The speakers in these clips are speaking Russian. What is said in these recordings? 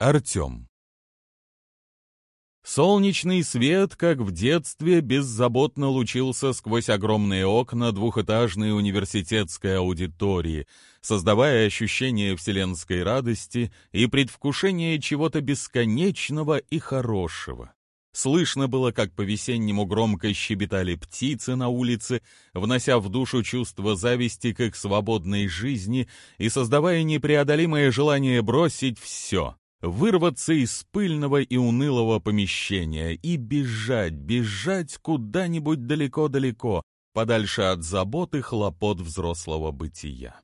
Артем. Солнечный свет, как в детстве, беззаботно лучился сквозь огромные окна двухэтажной университетской аудитории, создавая ощущение вселенской радости и предвкушение чего-то бесконечного и хорошего. Слышно было, как по-весеннему громко щебетали птицы на улице, внося в душу чувство зависти к их свободной жизни и создавая непреодолимое желание бросить все вырваться из пыльного и унылого помещения и бежать, бежать куда-нибудь далеко-далеко, подальше от забот и хлопот взрослого бытия.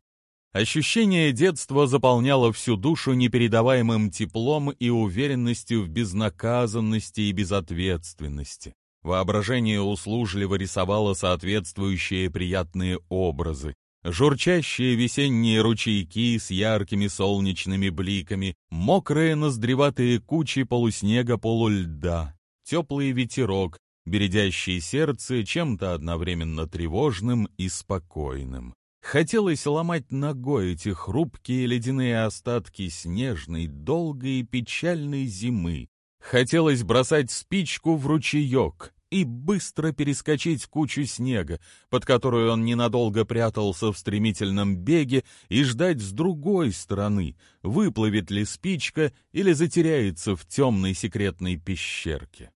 Ощущение детства заполняло всю душу непередаваемым теплом и уверенностью в безнаказанности и безответственности. Воображение услужливо рисовало соответствующие приятные образы, журчащие весенние ручейки с яркими солнечными бликами, мокрые ноздреватые кучи полуснега-полульда, теплый ветерок, бередящий сердце чем-то одновременно тревожным и спокойным. Хотелось ломать ногой эти хрупкие ледяные остатки снежной, долгой и печальной зимы. Хотелось бросать спичку в ручеек, и быстро перескочить кучу снега, под которую он ненадолго прятался в стремительном беге, и ждать с другой стороны, выплывет ли спичка или затеряется в темной секретной пещерке.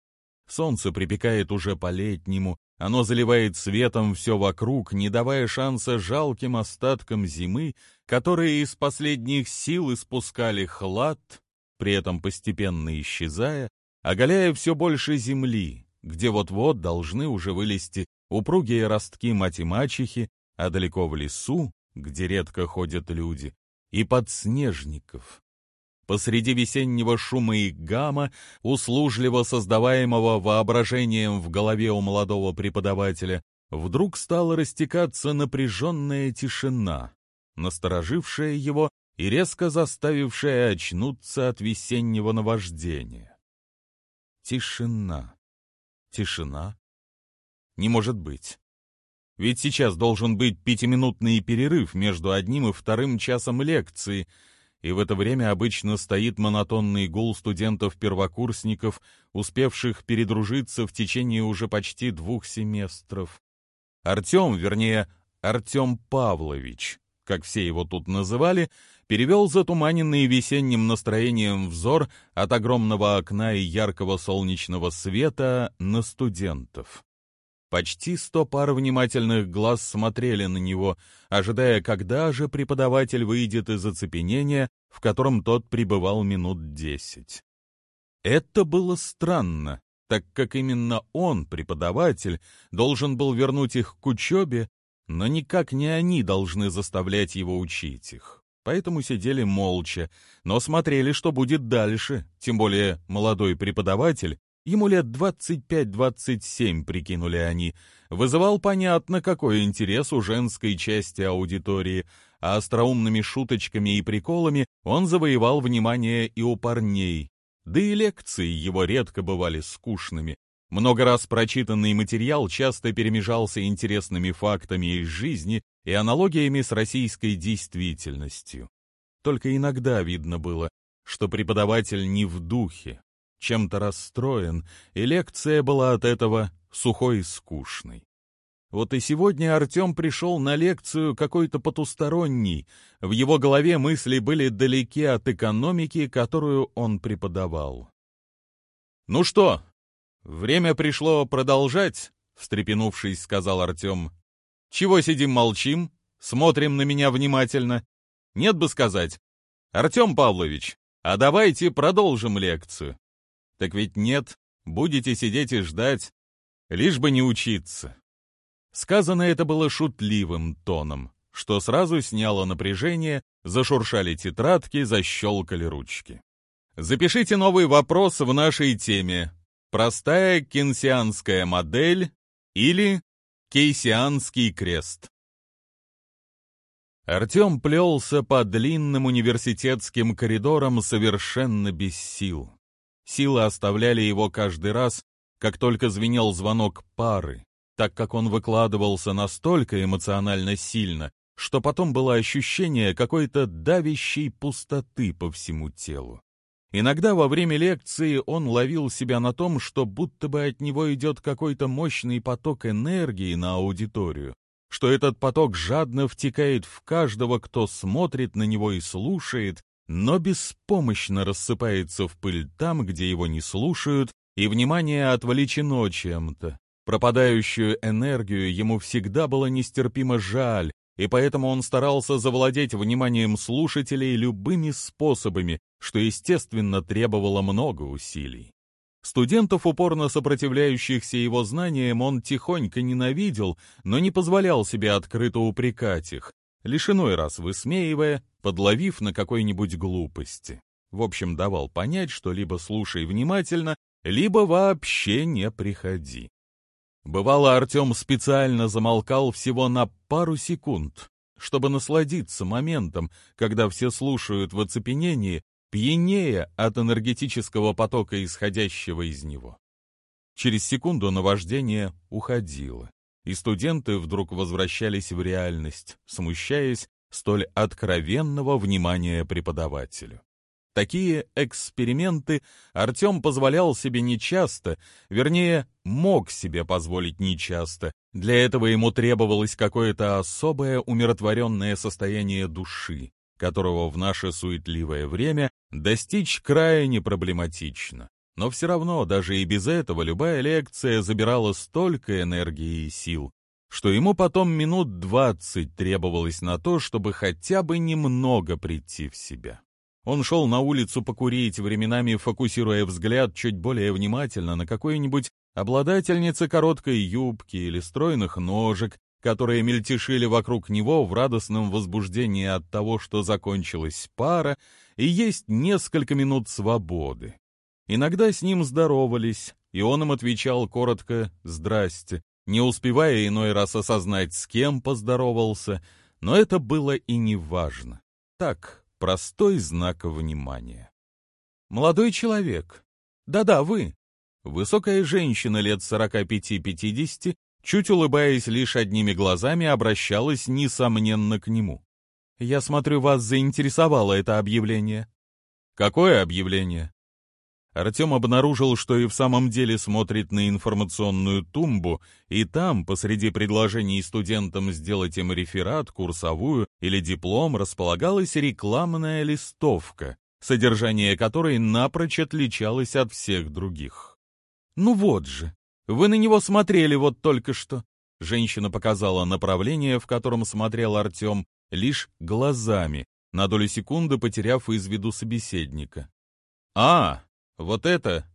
Солнце припекает уже по-летнему, оно заливает светом все вокруг, не давая шанса жалким остаткам зимы, которые из последних сил испускали хлад, при этом постепенно исчезая, оголяя все больше земли, где вот-вот должны уже вылезти упругие ростки мать-мачехи, а далеко в лесу, где редко ходят люди, и подснежников. Посреди весеннего шума и гамма, услужливо создаваемого воображением в голове у молодого преподавателя, вдруг стала растекаться напряженная тишина, насторожившая его и резко заставившая очнуться от весеннего наваждения. Тишина. Тишина. Не может быть. Ведь сейчас должен быть пятиминутный перерыв между одним и вторым часом лекции, и в это время обычно стоит монотонный гул студентов-первокурсников, успевших передружиться в течение уже почти двух семестров. Артем, вернее, Артем Павлович, как все его тут называли, перевел затуманенный весенним настроением взор от огромного окна и яркого солнечного света на студентов. Почти сто пар внимательных глаз смотрели на него, ожидая, когда же преподаватель выйдет из оцепенения, в котором тот пребывал минут десять. Это было странно, так как именно он, преподаватель, должен был вернуть их к учебе, но никак не они должны заставлять его учить их. Поэтому сидели молча, но смотрели, что будет дальше, тем более молодой преподаватель, ему лет 25-27, прикинули они, вызывал понятно какой интерес у женской части аудитории, а остроумными шуточками и приколами он завоевал внимание и у парней. Да и лекции его редко бывали скучными, много раз прочитанный материал часто перемежался интересными фактами из жизни и аналогиями с российской действительностью. Только иногда видно было, что преподаватель не в духе, чем-то расстроен, и лекция была от этого сухой и скучной. Вот и сегодня Артем пришел на лекцию какой-то потусторонний, в его голове мысли были далеки от экономики, которую он преподавал. «Ну что, «Время пришло продолжать», — встрепенувшись, сказал Артем. «Чего сидим молчим? Смотрим на меня внимательно. Нет бы сказать. Артем Павлович, а давайте продолжим лекцию. Так ведь нет, будете сидеть и ждать, лишь бы не учиться». Сказано это было шутливым тоном, что сразу сняло напряжение, зашуршали тетрадки, защелкали ручки. Запишите новый вопрос в нашей теме простая кенсианская модель или кейсианский крест. Артем плелся по длинным университетским коридорам совершенно без сил. Силы оставляли его каждый раз, как только звенел звонок пары, так как он выкладывался настолько эмоционально сильно, что потом было ощущение какой-то давящей пустоты по всему телу. Иногда во время лекции он ловил себя на том, что будто бы от него идет какой-то мощный поток энергии на аудиторию, что этот поток жадно втекает в каждого, кто смотрит на него и слушает, но беспомощно рассыпается в пыль там, где его не слушают, и внимание отвлечено чем-то. Пропадающую энергию ему всегда было нестерпимо жаль, и поэтому он старался завладеть вниманием слушателей любыми способами, что, естественно, требовало много усилий. Студентов, упорно сопротивляющихся его знаниям, он тихонько ненавидел, но не позволял себе открыто упрекать их, лишь иной раз высмеивая, подловив на какой-нибудь глупости. В общем, давал понять, что либо слушай внимательно, либо вообще не приходи. Бывало, Артем специально замолкал всего на пару секунд, чтобы насладиться моментом, когда все слушают в оцепенении, пьянее от энергетического потока, исходящего из него. Через секунду наваждение уходило, и студенты вдруг возвращались в реальность, смущаясь столь откровенного внимания преподавателю. Такие эксперименты Артем позволял себе нечасто, вернее, мог себе позволить нечасто. Для этого ему требовалось какое-то особое умиротворенное состояние души, которого в наше суетливое время достичь крайне проблематично. Но все равно, даже и без этого, любая лекция забирала столько энергии и сил, что ему потом минут двадцать требовалось на то, чтобы хотя бы немного прийти в себя. Он шел на улицу покурить, временами фокусируя взгляд чуть более внимательно на какой-нибудь обладательнице короткой юбки или стройных ножек, которые мельтешили вокруг него в радостном возбуждении от того, что закончилась пара, и есть несколько минут свободы. Иногда с ним здоровались, и он им отвечал коротко «здрасте», не успевая иной раз осознать, с кем поздоровался, но это было и не важно. Так, Простой знак внимания. Молодой человек. Да-да, вы. Высокая женщина лет 45-50, чуть улыбаясь лишь одними глазами, обращалась, несомненно, к нему. «Я смотрю, вас заинтересовало это объявление». «Какое объявление?» Артем обнаружил, что и в самом деле смотрит на информационную тумбу, и там, посреди предложений студентам сделать им реферат, курсовую или диплом, располагалась рекламная листовка, содержание которой напрочь отличалось от всех других. «Ну вот же, вы на него смотрели вот только что». Женщина показала направление, в котором смотрел Артем, лишь глазами, на долю секунды потеряв из виду собеседника. «А, вот это?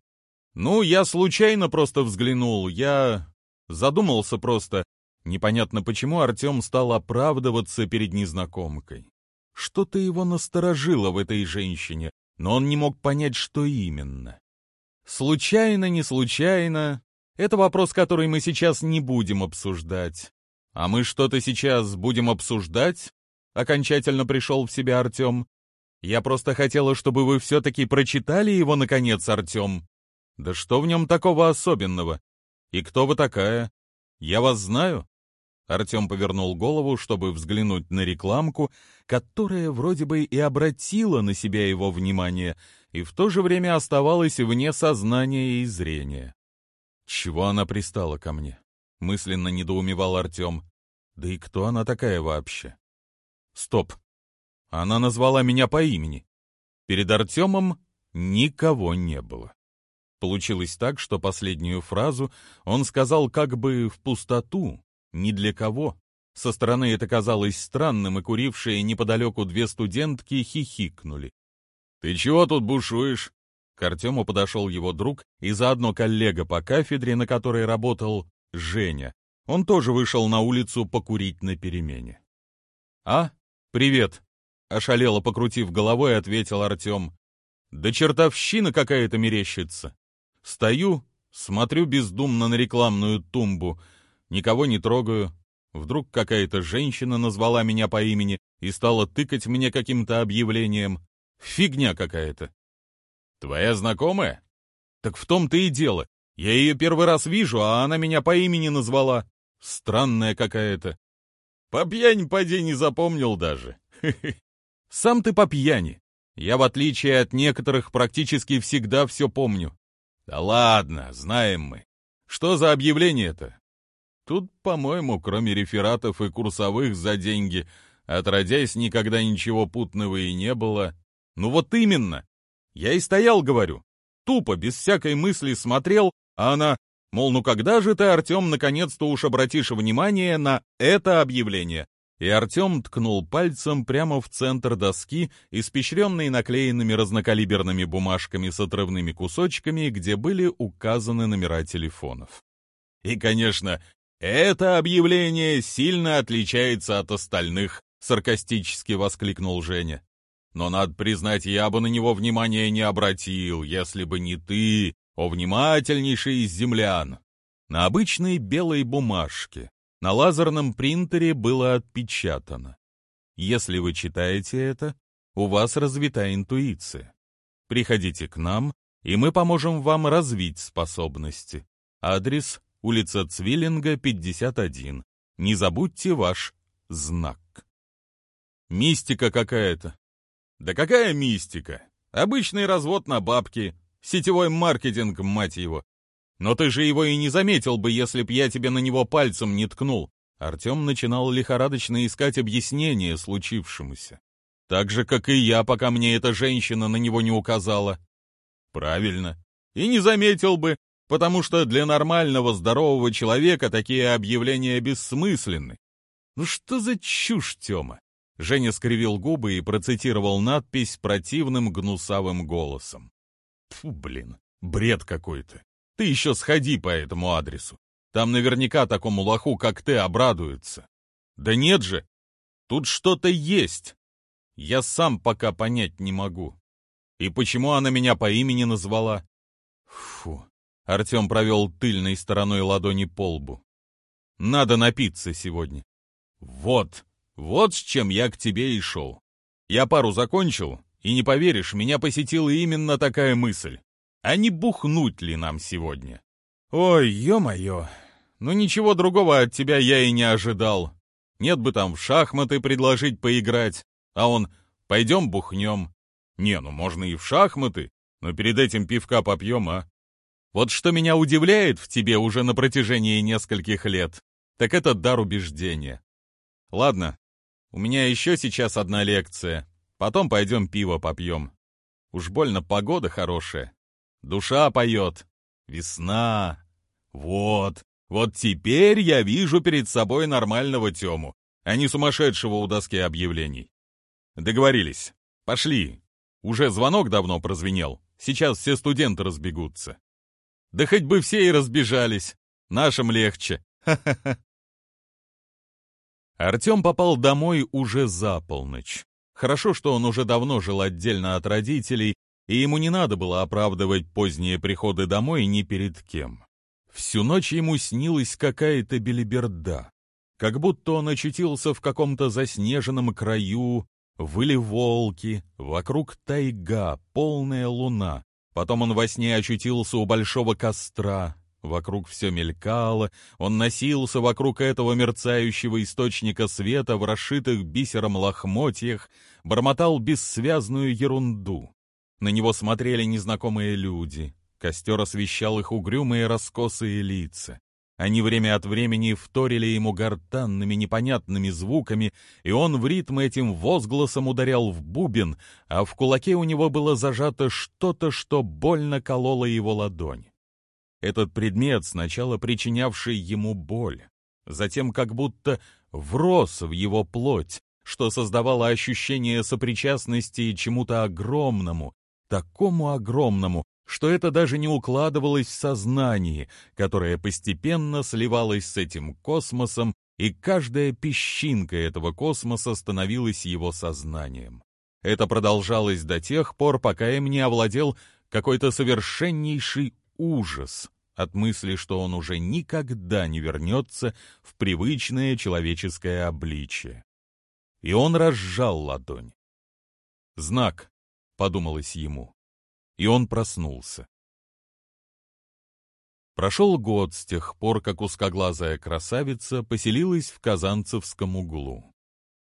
Ну, я случайно просто взглянул, я задумался просто. Непонятно почему Артем стал оправдываться перед незнакомкой. Что-то его насторожило в этой женщине, но он не мог понять, что именно. Случайно, не случайно, это вопрос, который мы сейчас не будем обсуждать. А мы что-то сейчас будем обсуждать? Окончательно пришел в себя Артем. Я просто хотела, чтобы вы все-таки прочитали его, наконец, Артем. Да что в нем такого особенного? И кто вы такая? Я вас знаю?» Артем повернул голову, чтобы взглянуть на рекламку, которая вроде бы и обратила на себя его внимание, и в то же время оставалась вне сознания и зрения. «Чего она пристала ко мне?» — мысленно недоумевал Артем. «Да и кто она такая вообще?» «Стоп! Она назвала меня по имени. Перед Артемом никого не было. Получилось так, что последнюю фразу он сказал как бы в пустоту, ни для кого. Со стороны это казалось странным, и курившие неподалеку две студентки хихикнули. «Ты чего тут бушуешь?» К Артему подошел его друг и заодно коллега по кафедре, на которой работал Женя. Он тоже вышел на улицу покурить на перемене. «А, привет!» Ошалело покрутив головой, ответил Артем. Да чертовщина какая-то мерещится. Стою, смотрю бездумно на рекламную тумбу, никого не трогаю. Вдруг какая-то женщина назвала меня по имени и стала тыкать мне каким-то объявлением. Фигня какая-то. Твоя знакомая? Так в том-то и дело. Я ее первый раз вижу, а она меня по имени назвала. Странная какая-то. По пьянь поди не запомнил даже. Сам ты по пьяни. Я, в отличие от некоторых, практически всегда все помню. Да ладно, знаем мы. Что за объявление-то? Тут, по-моему, кроме рефератов и курсовых за деньги, отродясь, никогда ничего путного и не было. Ну вот именно. Я и стоял, говорю. Тупо, без всякой мысли смотрел, а она, мол, ну когда же ты, Артем, наконец-то уж обратишь внимание на это объявление? И Артем ткнул пальцем прямо в центр доски, испещренной наклеенными разнокалиберными бумажками с отрывными кусочками, где были указаны номера телефонов. И, конечно, «Это объявление сильно отличается от остальных», — саркастически воскликнул Женя. «Но, надо признать, я бы на него внимания не обратил, если бы не ты, о внимательнейший из землян». На обычной белой бумажке, на лазерном принтере было отпечатано. Если вы читаете это, у вас развита интуиция. Приходите к нам, и мы поможем вам развить способности. Адрес улица Цвиллинга, 51. Не забудьте ваш знак. Мистика какая-то. Да какая мистика? Обычный развод на бабки, сетевой маркетинг, мать его. Но ты же его и не заметил бы, если б я тебе на него пальцем не ткнул. Артем начинал лихорадочно искать объяснение случившемуся. Так же, как и я, пока мне эта женщина на него не указала. Правильно. И не заметил бы, потому что для нормального здорового человека такие объявления бессмысленны. Ну что за чушь, Тёма? Женя скривил губы и процитировал надпись противным гнусавым голосом. Фу, блин, бред какой-то. Ты еще сходи по этому адресу. Там наверняка такому лоху, как ты, обрадуется. Да нет же, тут что-то есть. Я сам пока понять не могу. И почему она меня по имени назвала? Фу, Артем провел тыльной стороной ладони по лбу. «Надо напиться сегодня». «Вот, вот с чем я к тебе и шел. Я пару закончил, и не поверишь, меня посетила именно такая мысль. А не бухнуть ли нам сегодня?» «Ой, ё-моё, ну ничего другого от тебя я и не ожидал. Нет бы там в шахматы предложить поиграть, а он «пойдем бухнем». Не, ну можно и в шахматы, но перед этим пивка попьем, а? Вот что меня удивляет в тебе уже на протяжении нескольких лет, так это дар убеждения. Ладно, у меня еще сейчас одна лекция, потом пойдем пиво попьем. Уж больно погода хорошая. Душа поет. Весна. Вот, вот теперь я вижу перед собой нормального Тему, а не сумасшедшего у доски объявлений. Договорились. Пошли. Уже звонок давно прозвенел. Сейчас все студенты разбегутся. Да хоть бы все и разбежались. Нашим легче. Ха-ха-ха. Артем попал домой уже за полночь. Хорошо, что он уже давно жил отдельно от родителей, и ему не надо было оправдывать поздние приходы домой ни перед кем. Всю ночь ему снилась какая-то белиберда, как будто он очутился в каком-то заснеженном краю, выли волки, вокруг тайга, полная луна, Потом он во сне очутился у большого костра. Вокруг все мелькало, он носился вокруг этого мерцающего источника света в расшитых бисером лохмотьях, бормотал бессвязную ерунду. На него смотрели незнакомые люди. Костер освещал их угрюмые раскосые лица. Они время от времени вторили ему гортанными непонятными звуками, и он в ритм этим возгласом ударял в бубен, а в кулаке у него было зажато что-то, что больно кололо его ладонь. Этот предмет, сначала причинявший ему боль, затем как будто врос в его плоть, что создавало ощущение сопричастности чему-то огромному, такому огромному, что это даже не укладывалось в сознании, которое постепенно сливалось с этим космосом, и каждая песчинка этого космоса становилась его сознанием. Это продолжалось до тех пор, пока им не овладел какой-то совершеннейший ужас от мысли, что он уже никогда не вернется в привычное человеческое обличие. И он разжал ладонь. «Знак», — подумалось ему и он проснулся. Прошел год с тех пор, как узкоглазая красавица поселилась в Казанцевском углу.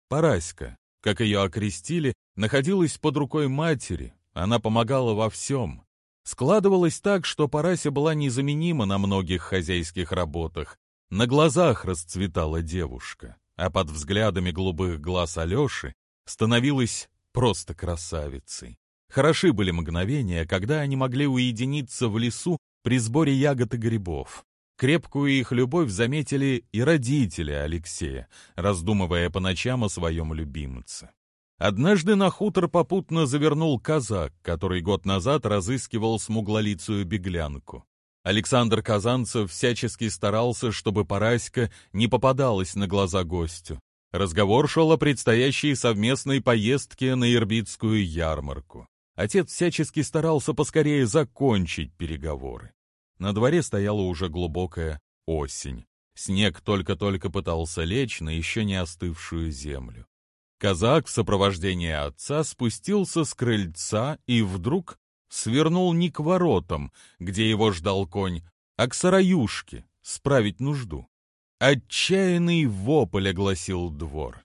Параська, как ее окрестили, находилась под рукой матери, она помогала во всем. Складывалось так, что Парася была незаменима на многих хозяйских работах. На глазах расцветала девушка, а под взглядами голубых глаз Алеши становилась просто красавицей. Хороши были мгновения, когда они могли уединиться в лесу при сборе ягод и грибов. Крепкую их любовь заметили и родители Алексея, раздумывая по ночам о своем любимце. Однажды на хутор попутно завернул казак, который год назад разыскивал смуглолицую беглянку. Александр Казанцев всячески старался, чтобы Параська не попадалась на глаза гостю. Разговор шел о предстоящей совместной поездке на Ирбитскую ярмарку. Отец всячески старался поскорее закончить переговоры. На дворе стояла уже глубокая осень. Снег только-только пытался лечь на еще не остывшую землю. Казак в сопровождении отца спустился с крыльца и вдруг свернул не к воротам, где его ждал конь, а к сараюшке справить нужду. Отчаянный вопль огласил двор.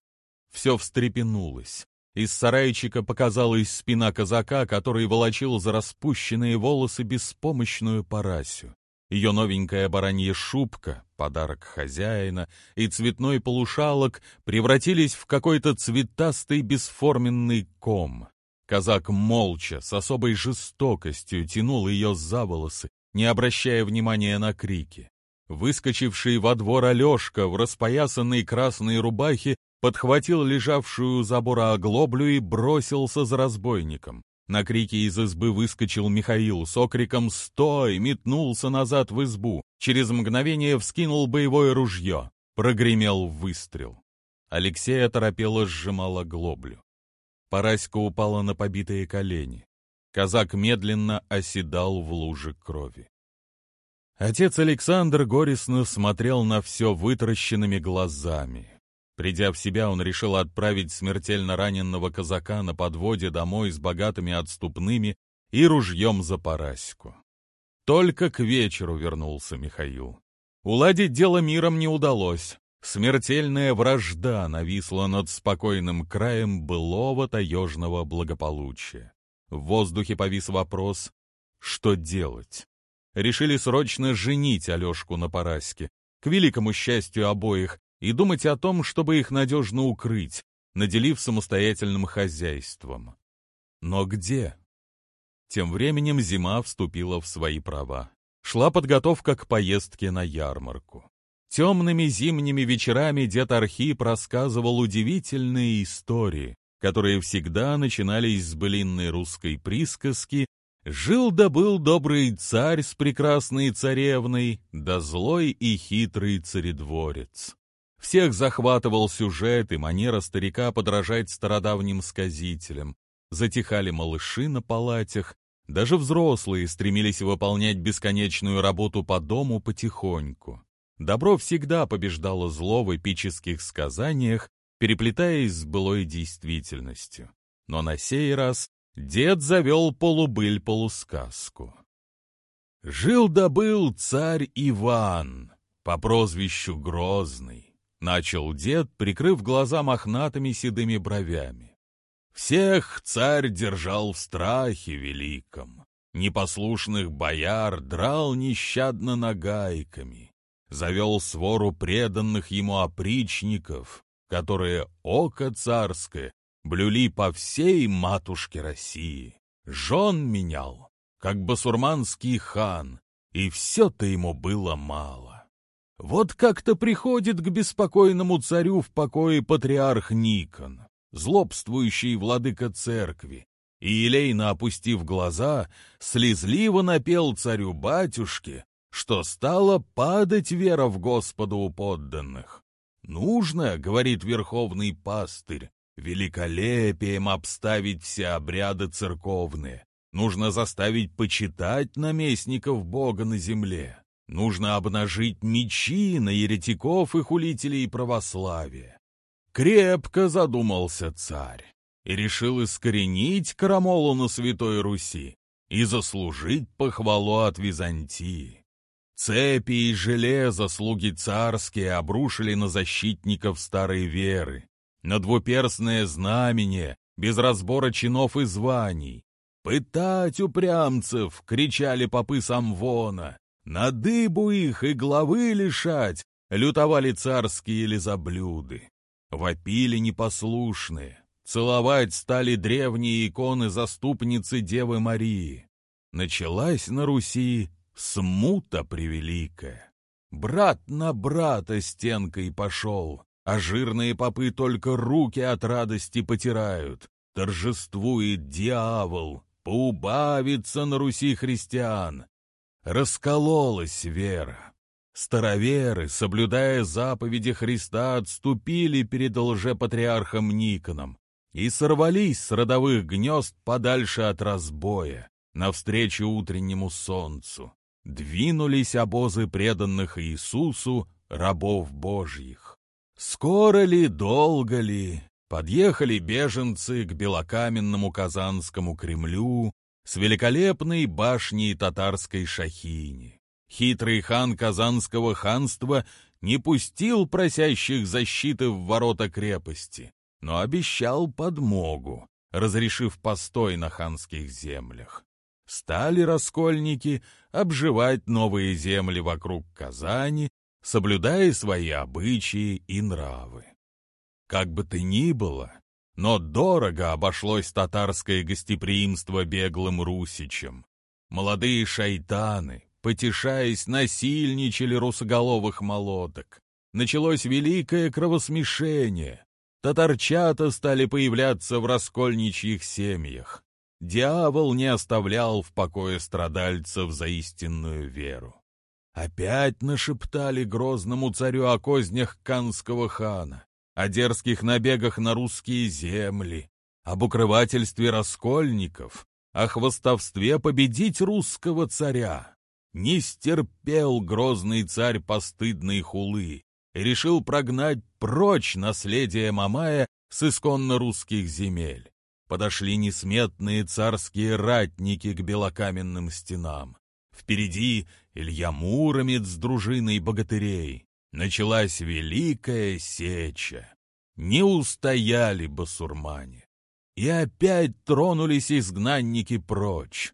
Все встрепенулось. Из сарайчика показалась спина казака, который волочил за распущенные волосы беспомощную парасю. Ее новенькая баранья шубка, подарок хозяина, и цветной полушалок превратились в какой-то цветастый бесформенный ком. Казак молча, с особой жестокостью тянул ее за волосы, не обращая внимания на крики. Выскочивший во двор Алешка в распоясанной красной рубахе подхватил лежавшую у забора оглоблю и бросился за разбойником. На крики из избы выскочил Михаил с окриком «Стой!» метнулся назад в избу. Через мгновение вскинул боевое ружье. Прогремел выстрел. Алексей оторопело сжимала глоблю. Параська упала на побитые колени. Казак медленно оседал в луже крови. Отец Александр горестно смотрел на все вытаращенными глазами. Придя в себя, он решил отправить смертельно раненного казака на подводе домой с богатыми отступными и ружьем за Параську. Только к вечеру вернулся Михаил. Уладить дело миром не удалось. Смертельная вражда нависла над спокойным краем былого таежного благополучия. В воздухе повис вопрос, что делать. Решили срочно женить Алешку на Параське. К великому счастью обоих, и думать о том, чтобы их надежно укрыть, наделив самостоятельным хозяйством. Но где? Тем временем зима вступила в свои права. Шла подготовка к поездке на ярмарку. Темными зимними вечерами дед Архип рассказывал удивительные истории, которые всегда начинались с былинной русской присказки «Жил да был добрый царь с прекрасной царевной, да злой и хитрый царедворец». Всех захватывал сюжет и манера старика подражать стародавним сказителям. Затихали малыши на палатях, даже взрослые стремились выполнять бесконечную работу по дому потихоньку. Добро всегда побеждало зло в эпических сказаниях, переплетаясь с былой действительностью. Но на сей раз дед завел полубыль-полусказку. Жил-добыл царь Иван по прозвищу Грозный. Начал дед, прикрыв глаза мохнатыми седыми бровями. Всех царь держал в страхе великом. Непослушных бояр драл нещадно нагайками. Завел свору преданных ему опричников, которые око царское блюли по всей матушке России. Жен менял, как басурманский хан, и все-то ему было мало. Вот как-то приходит к беспокойному царю в покое патриарх Никон, злобствующий владыка церкви, и, елейно опустив глаза, слезливо напел царю-батюшке, что стало падать вера в Господа у подданных. «Нужно, — говорит верховный пастырь, — великолепием обставить все обряды церковные. Нужно заставить почитать наместников Бога на земле. Нужно обнажить мечи на еретиков и хулителей православия. Крепко задумался царь и решил искоренить крамолу на Святой Руси и заслужить похвалу от Византии. Цепи и железо слуги царские обрушили на защитников старой веры, на двуперстное знамение без разбора чинов и званий. «Пытать упрямцев!» — кричали попы Самвона. «На дыбу их и главы лишать!» — лютовали царские лизоблюды. Вопили непослушные. Целовать стали древние иконы заступницы Девы Марии. Началась на Руси смута превеликая. Брат на брата стенкой пошел, а жирные попы только руки от радости потирают. Торжествует дьявол, поубавится на Руси христиан. Раскололась вера. Староверы, соблюдая заповеди Христа, отступили перед лжепатриархом Никоном и сорвались с родовых гнезд подальше от разбоя, навстречу утреннему солнцу. Двинулись обозы преданных Иисусу, рабов Божьих. Скоро ли, долго ли, подъехали беженцы к белокаменному Казанскому Кремлю с великолепной башней татарской шахини. Хитрый хан Казанского ханства не пустил просящих защиты в ворота крепости, но обещал подмогу, разрешив постой на ханских землях. Стали раскольники обживать новые земли вокруг Казани, соблюдая свои обычаи и нравы. Как бы то ни было, но дорого обошлось татарское гостеприимство беглым русичам. Молодые шайтаны, потешаясь, насильничали русоголовых молоток. Началось великое кровосмешение. Татарчата стали появляться в раскольничьих семьях. Дьявол не оставлял в покое страдальцев за истинную веру. Опять нашептали грозному царю о кознях канского хана, о дерзких набегах на русские земли, об укрывательстве раскольников, о хвостовстве победить русского царя. Не стерпел грозный царь постыдной хулы и решил прогнать прочь наследие Мамая с исконно русских земель. Подошли несметные царские ратники к белокаменным стенам. Впереди Илья Муромец с дружиной богатырей. Началась великая сеча. Не устояли басурмане. И опять тронулись изгнанники прочь.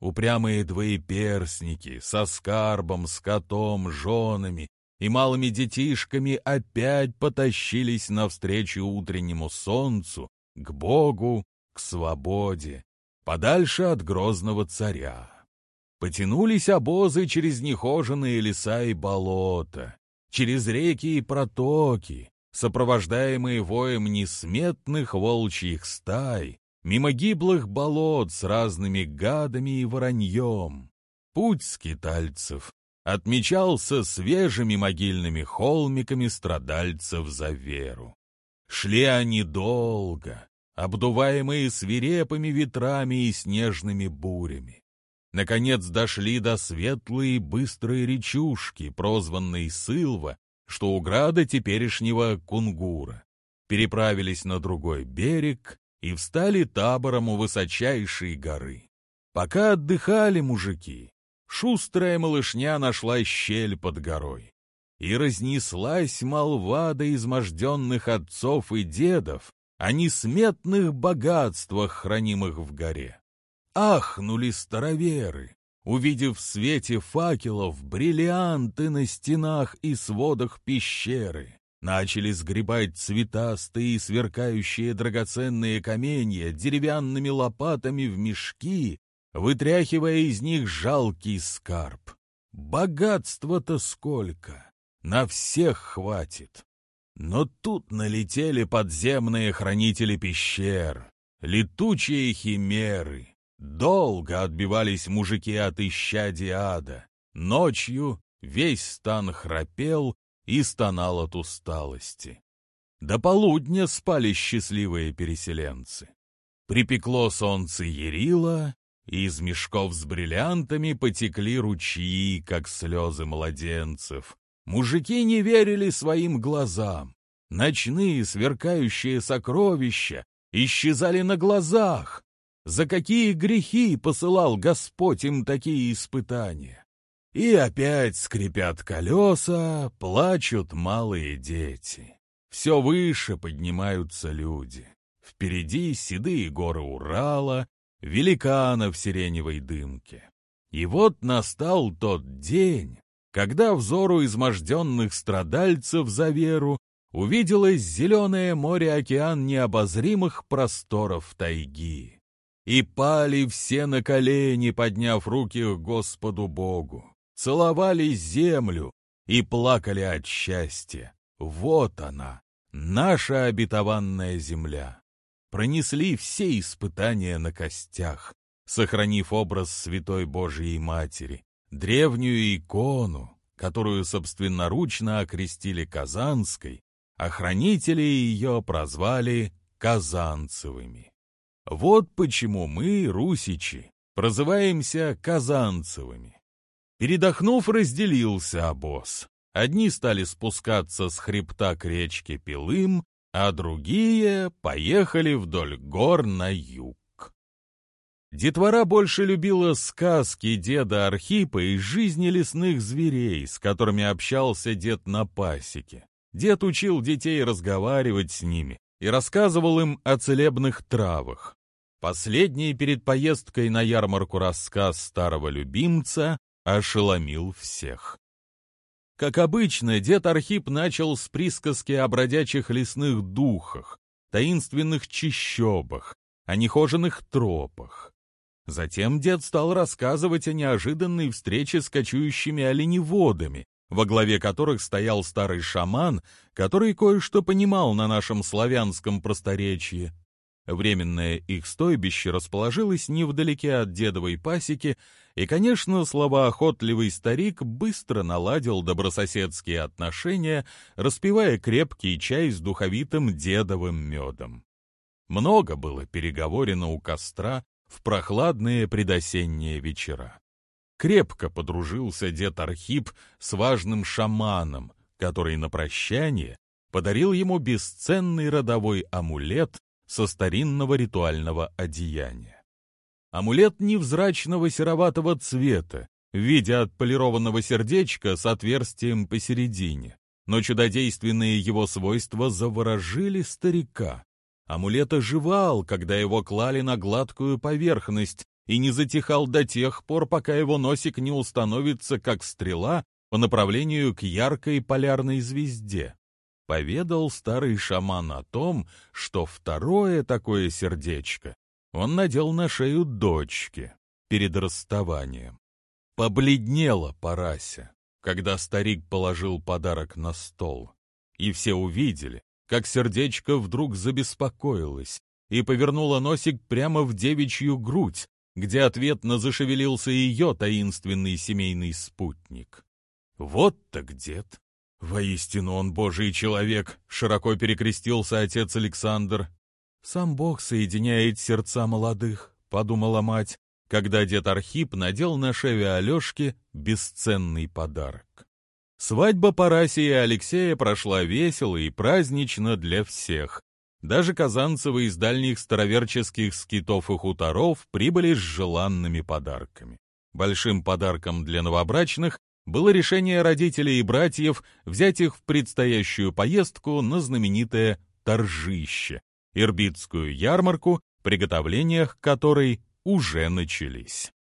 Упрямые двоеперстники со скарбом, с котом, женами и малыми детишками опять потащились навстречу утреннему солнцу, к Богу, к свободе, подальше от грозного царя. Потянулись обозы через нехоженные леса и болота, через реки и протоки, сопровождаемые воем несметных волчьих стай, мимо гиблых болот с разными гадами и вороньем. Путь скитальцев отмечался свежими могильными холмиками страдальцев за веру. Шли они долго, обдуваемые свирепыми ветрами и снежными бурями. Наконец дошли до светлой и быстрой речушки, прозванной Сылва, что у града теперешнего Кунгура. Переправились на другой берег и встали табором у высочайшей горы. Пока отдыхали мужики, шустрая малышня нашла щель под горой. И разнеслась молва до изможденных отцов и дедов о несметных богатствах, хранимых в горе. Ахнули староверы, увидев в свете факелов бриллианты на стенах и сводах пещеры начали сгребать цветастые и сверкающие драгоценные каменья деревянными лопатами в мешки, вытряхивая из них жалкий скарб. Богатства-то сколько! На всех хватит. Но тут налетели подземные хранители пещер, летучие химеры. Долго отбивались мужики от исчадия ада. Ночью весь стан храпел, и стонал от усталости. До полудня спали счастливые переселенцы. Припекло солнце Ярила, и из мешков с бриллиантами потекли ручьи, как слезы младенцев. Мужики не верили своим глазам. Ночные сверкающие сокровища исчезали на глазах. За какие грехи посылал Господь им такие испытания? И опять скрипят колеса, плачут малые дети. Все выше поднимаются люди. Впереди седые горы Урала, великана в сиреневой дымке. И вот настал тот день, когда взору изможденных страдальцев за веру увиделось зеленое море-океан необозримых просторов тайги. И пали все на колени, подняв руки к Господу Богу, целовали землю и плакали от счастья. Вот она, наша обетованная земля. Пронесли все испытания на костях, сохранив образ Святой Божией Матери, древнюю икону, которую собственноручно окрестили Казанской, а хранители ее прозвали Казанцевыми. Вот почему мы, русичи, прозываемся Казанцевыми. Передохнув, разделился обоз. Одни стали спускаться с хребта к речке Пилым, а другие поехали вдоль гор на юг. Детвора больше любила сказки деда Архипа и жизни лесных зверей, с которыми общался дед на пасеке. Дед учил детей разговаривать с ними и рассказывал им о целебных травах. Последний перед поездкой на ярмарку рассказ старого любимца ошеломил всех. Как обычно, дед Архип начал с присказки о бродячих лесных духах, таинственных чищобах, о нехоженных тропах. Затем дед стал рассказывать о неожиданной встрече с кочующими оленеводами, во главе которых стоял старый шаман, который кое-что понимал на нашем славянском просторечии. Временное их стойбище расположилось невдалеке от дедовой пасеки, и, конечно, словоохотливый старик быстро наладил добрососедские отношения, распивая крепкий чай с духовитым дедовым медом. Много было переговорено у костра, в прохладные предосенние вечера. Крепко подружился дед Архип с важным шаманом, который на прощание подарил ему бесценный родовой амулет со старинного ритуального одеяния. Амулет невзрачного сероватого цвета, в виде отполированного сердечка с отверстием посередине, но чудодейственные его свойства заворожили старика. Амулет оживал, когда его клали на гладкую поверхность, и не затихал до тех пор, пока его носик не установится, как стрела, по направлению к яркой полярной звезде. Поведал старый шаман о том, что второе такое сердечко он надел на шею дочки перед расставанием. Побледнела Парася, когда старик положил подарок на стол, и все увидели, как сердечко вдруг забеспокоилось и повернуло носик прямо в девичью грудь, где ответно зашевелился ее таинственный семейный спутник. Вот так дед. Воистину он божий человек, широко перекрестился отец Александр. Сам Бог соединяет сердца молодых, подумала мать, когда дед Архип надел на шею Алешки бесценный подарок. Свадьба Парасия и Алексея прошла весело и празднично для всех. Даже казанцевы из дальних староверческих скитов и хуторов прибыли с желанными подарками. Большим подарком для новобрачных было решение родителей и братьев взять их в предстоящую поездку на знаменитое Торжище, Ирбитскую ярмарку, приготовлениях которой уже начались.